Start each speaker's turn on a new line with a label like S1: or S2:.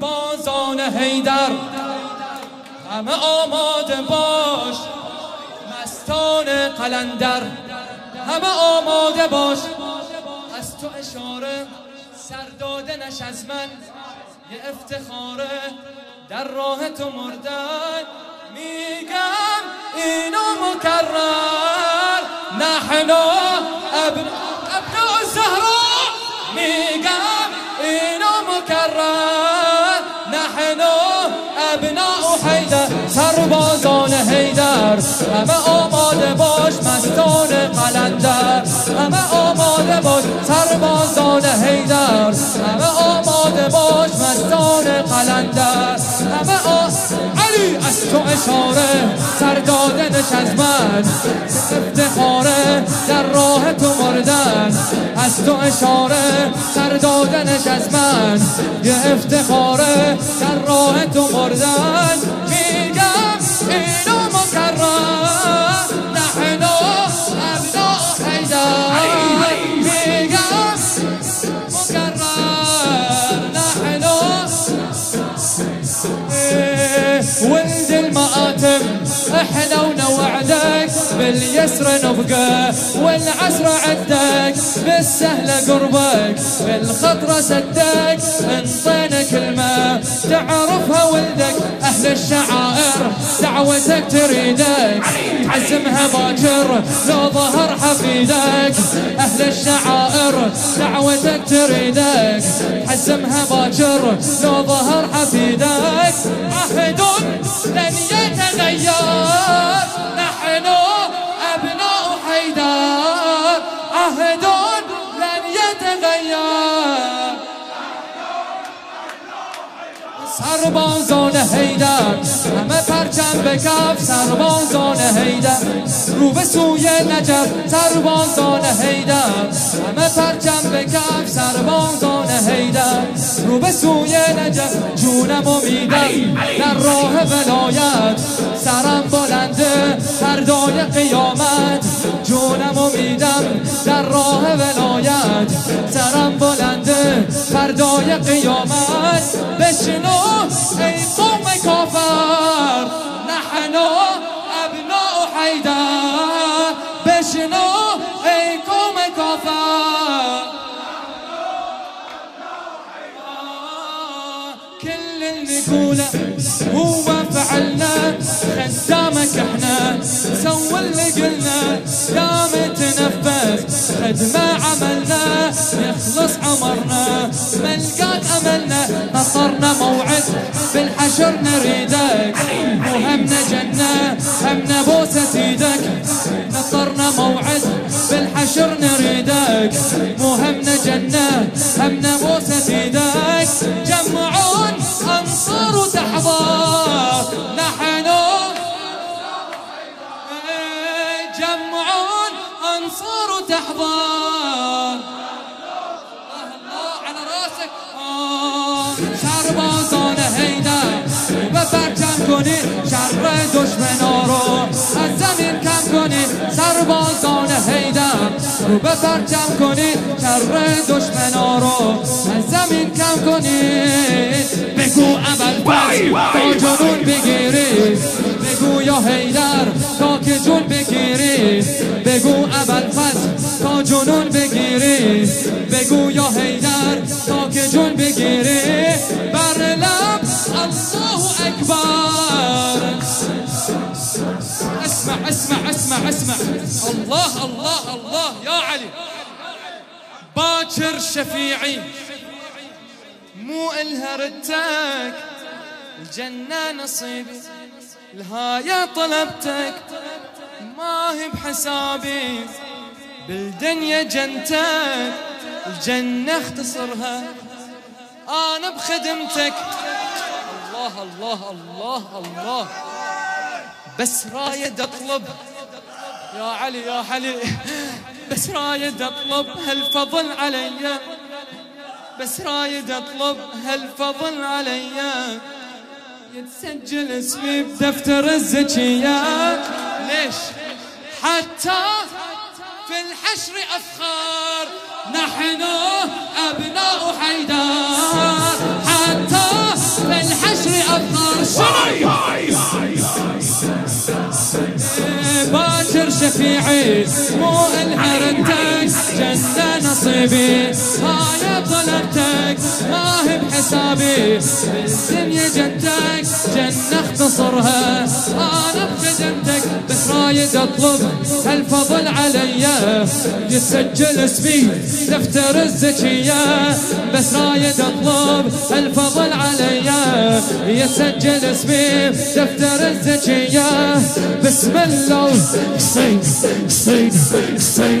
S1: سربازان حیدر. همه آماده باش مستان قلندر. همه آماده باش از تو اشاره سرداده نش از من. یه افتخاره در راه تو مردن. میگم اینو مکرر. نحن ابن ابناء الزهراء میگم اینو مکرر. سربازان حیدر همه آماده باش مستان قلندر. همه آماده باش سربازان حیدر همه آماده باش مستان قلندر. همه آ... علی از تو اشاره سر دادنش از من افتخاره در راه تو مردن. از تو اشاره سر دادنش از من یه افتخاره در راه تو مردن. باليسر نبقى والعسر عدك بالسهل قربك بالخطرة سدك انطينا كلمة تعرفها ولدك أهل الشعائر دعوتك تريدك. عزمها باكر لو ظهر حفيدك أهل الشعائر دعوتك تريدك. حزمها باكر لو ظهر حفيدك. سربازان حیدر همه پرچم به کف سربازان حیدر. رو به سوی نجف سربازان حیدر. همه پرچم به کف سربازان حیدر. رو به سوی نجف جونم و میدم. در راه ولایت سرم بلنده فردای قیامت. جونم و میدم در راه ولایت. سرم بلنده فردای قیامت. بشنو ای قوم کافر. نحن ابناء حیدر. بشنو ای قوم کافر. كل اللي نقوله هو فعلنا. خدامك إحنا. سوى اللي قلنا قام تنفذ خدمة عملنا. يخلص عمرنا ملقاك أملنا نصرنا موعد بالحشر نريدك. وهمنا جنة همنا بوسة إيدك نصرنا موعد بالحشر نريدك. وهمنا جنة همنا بوسة إيدك جمعون أنصار وتحضار. نحن جمعون أنصار وتحضار. سربازان حیدر. رو بپرچم کنی شر دشمنا رو از زمین کم کنی. بگو اول پس تا جنون بگیری. بگو یا حیدر تا که جون بگیری. بگو اول پس تا جنون بگیری. بگو یا حیدر تا که جون بگیری. بر لب الله اکبر. اسمع. الله الله الله. يا علي. باكر شفيعي. مو الها ردتك الجنة نصيبي الهاية طلبتك. ما هي بحسابي. بالدنيا جنتك. الجنة اختصرها. أنا بخدمتك. الله الله الله الله. بس رايد أطلب. يا علي يا علي. بس رايد أطلب هالفضل علي. بس رايد أطلب هالفضل علي. يتسجل اسمي بدفتر الزكيات ليش؟ حتى في الحشر أفخار نحن أبناء حيدر. حتى
S2: في عيس مو انحرتك جنة نصيبي. أنا طلبتك ما هي بحسابي الدنيا جنتك جنة اختصرها. أنا خادمتك بس رايد أطلب هالفضل علي. يسجل اسمي دفتر الزكية. بس رايد أطلب هالفضل عليا يسجل اسمي دفتر الزكية. بسم الله.
S3: حسين حسين حسين